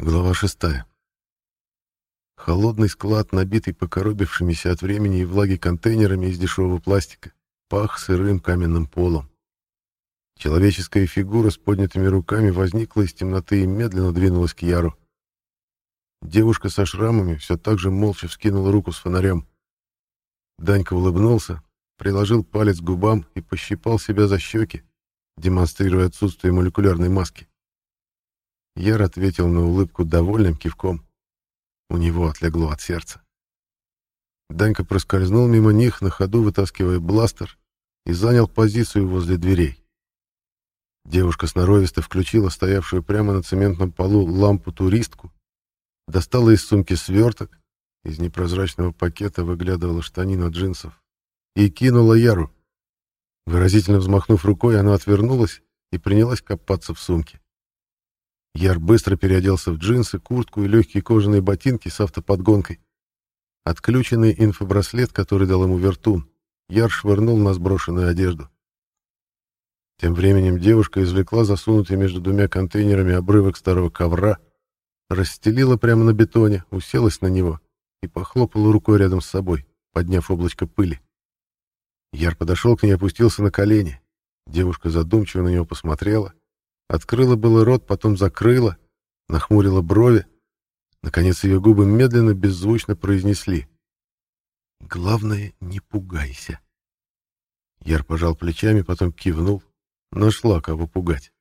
Глава шестая. Холодный склад, набитый покоробившимися от времени и влаги контейнерами из дешевого пластика, пах сырым каменным полом. Человеческая фигура с поднятыми руками возникла из темноты и медленно двинулась к Яру. Девушка со шрамами все так же молча вскинула руку с фонарем. Данька улыбнулся, приложил палец к губам и пощипал себя за щеки, демонстрируя отсутствие молекулярной маски. Яр ответил на улыбку довольным кивком. У него отлегло от сердца. Данька проскользнул мимо них, на ходу вытаскивая бластер, и занял позицию возле дверей. Девушка сноровисто включила стоявшую прямо на цементном полу лампу-туристку, достала из сумки сверток, из непрозрачного пакета выглядывала штанина джинсов, и кинула Яру. Выразительно взмахнув рукой, она отвернулась и принялась копаться в сумке. Яр быстро переоделся в джинсы, куртку и легкие кожаные ботинки с автоподгонкой. Отключенный инфобраслет, который дал ему вертун, Яр швырнул на сброшенную одежду. Тем временем девушка извлекла засунутый между двумя контейнерами обрывок старого ковра, расстелила прямо на бетоне, уселась на него и похлопала рукой рядом с собой, подняв облачко пыли. Яр подошел к ней опустился на колени. Девушка задумчиво на него посмотрела, Открыла было рот, потом закрыла, нахмурила брови. Наконец ее губы медленно, беззвучно произнесли. «Главное, не пугайся». Яр пожал плечами, потом кивнул. Нашла, кого пугать.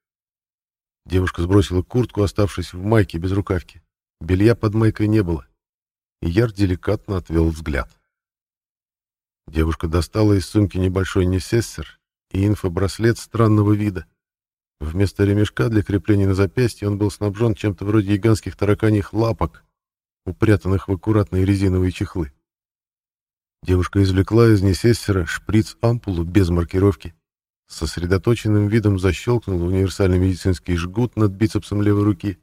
Девушка сбросила куртку, оставшись в майке без рукавки. Белья под майкой не было. И Яр деликатно отвел взгляд. Девушка достала из сумки небольшой несессер и инфобраслет странного вида. Вместо ремешка для крепления на запястье он был снабжен чем-то вроде гигантских тараканьих лапок, упрятанных в аккуратные резиновые чехлы. Девушка извлекла из несессера шприц-ампулу без маркировки. С сосредоточенным видом защелкнула универсальный медицинский жгут над бицепсом левой руки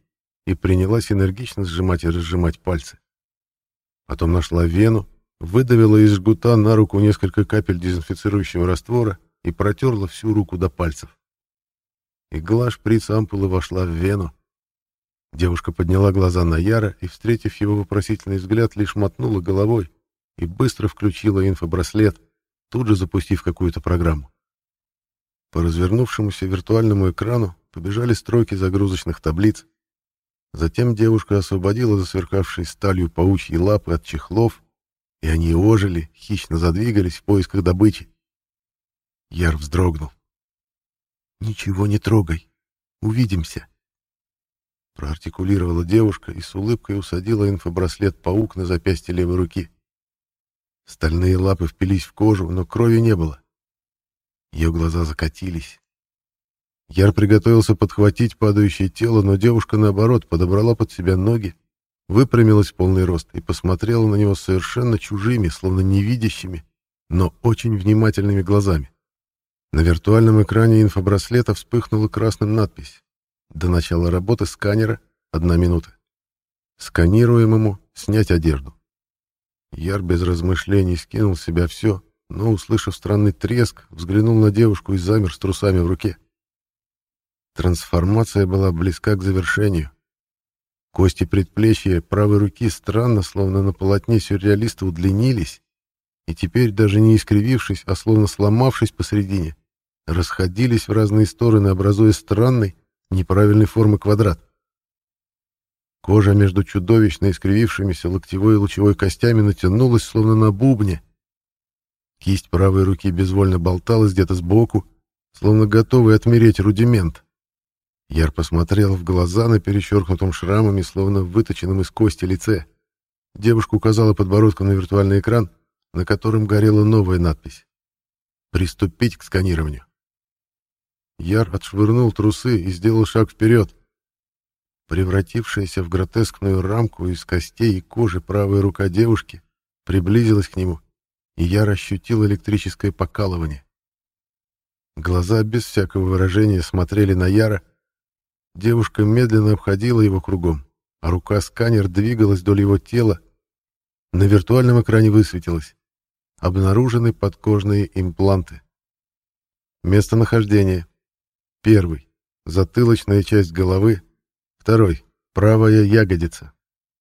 и принялась энергично сжимать и разжимать пальцы. Потом нашла вену, выдавила из жгута на руку несколько капель дезинфицирующего раствора и протерла всю руку до пальцев. Игла шприца ампулы вошла в вену. Девушка подняла глаза на Яра и, встретив его вопросительный взгляд, лишь мотнула головой и быстро включила инфобраслет, тут же запустив какую-то программу. По развернувшемуся виртуальному экрану побежали строки загрузочных таблиц. Затем девушка освободила засверкавшие сталью паучьи лапы от чехлов, и они ожили, хищно задвигались в поисках добычи. Яр вздрогнул. «Ничего не трогай. Увидимся». Проартикулировала девушка и с улыбкой усадила инфобраслет паук на запястье левой руки. Стальные лапы впились в кожу, но крови не было. Ее глаза закатились. Яр приготовился подхватить падающее тело, но девушка, наоборот, подобрала под себя ноги, выпрямилась в полный рост и посмотрела на него совершенно чужими, словно невидящими, но очень внимательными глазами. На виртуальном экране инфобраслета вспыхнула красным надпись. До начала работы сканера одна минута. Сканируемому снять одежду. Яр без размышлений скинул с себя все, но, услышав странный треск, взглянул на девушку и замер с трусами в руке. Трансформация была близка к завершению. Кости предплечья правой руки странно, словно на полотне сюрреалиста, удлинились, и теперь, даже не искривившись, а словно сломавшись посредине, расходились в разные стороны, образуя странный, неправильной формы квадрат. Кожа между чудовищно искривившимися локтевой и лучевой костями натянулась, словно на бубне. Кисть правой руки безвольно болталась где-то сбоку, словно готовый отмереть рудимент. Яр посмотрел в глаза на перечеркнутом шрамами, словно выточенном из кости лице. Девушка указала подбородком на виртуальный экран, на котором горела новая надпись. «Приступить к сканированию». Яр отшвырнул трусы и сделал шаг вперед. Превратившаяся в гротескную рамку из костей и кожи правая рука девушки приблизилась к нему, и Яр ощутил электрическое покалывание. Глаза без всякого выражения смотрели на Яра. Девушка медленно обходила его кругом, а рука-сканер двигалась вдоль его тела. На виртуальном экране высветилось. Обнаружены подкожные импланты. Местонахождение Первый. Затылочная часть головы. Второй. Правая ягодица.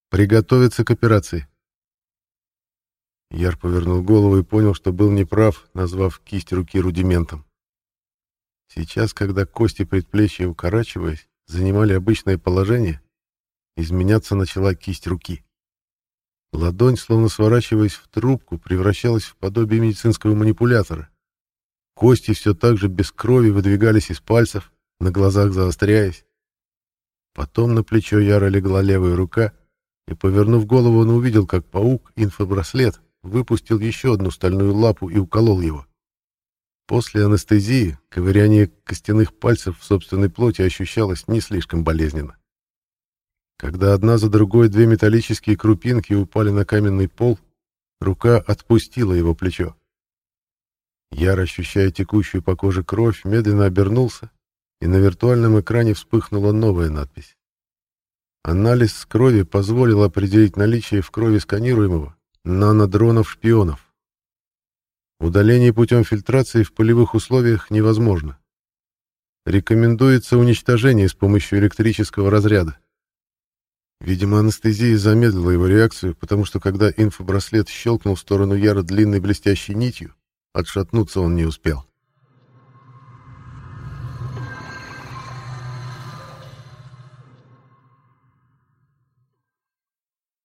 Приготовиться к операции. Яр повернул голову и понял, что был неправ, назвав кисть руки рудиментом. Сейчас, когда кости предплечья, укорачиваясь, занимали обычное положение, изменяться начала кисть руки. Ладонь, словно сворачиваясь в трубку, превращалась в подобие медицинского манипулятора. Кости все так же без крови выдвигались из пальцев, на глазах заостряясь. Потом на плечо Яра легла левая рука, и, повернув голову, он увидел, как паук, инфобраслет, выпустил еще одну стальную лапу и уколол его. После анестезии ковыряние костяных пальцев в собственной плоти ощущалось не слишком болезненно. Когда одна за другой две металлические крупинки упали на каменный пол, рука отпустила его плечо. Яр, ощущая текущую по коже кровь, медленно обернулся, и на виртуальном экране вспыхнула новая надпись. Анализ крови позволил определить наличие в крови сканируемого нанодронов-шпионов. Удаление путем фильтрации в полевых условиях невозможно. Рекомендуется уничтожение с помощью электрического разряда. Видимо, анестезия замедлила его реакцию, потому что когда инфобраслет щелкнул в сторону Яра длинной блестящей нитью, отшатнуться он не успел.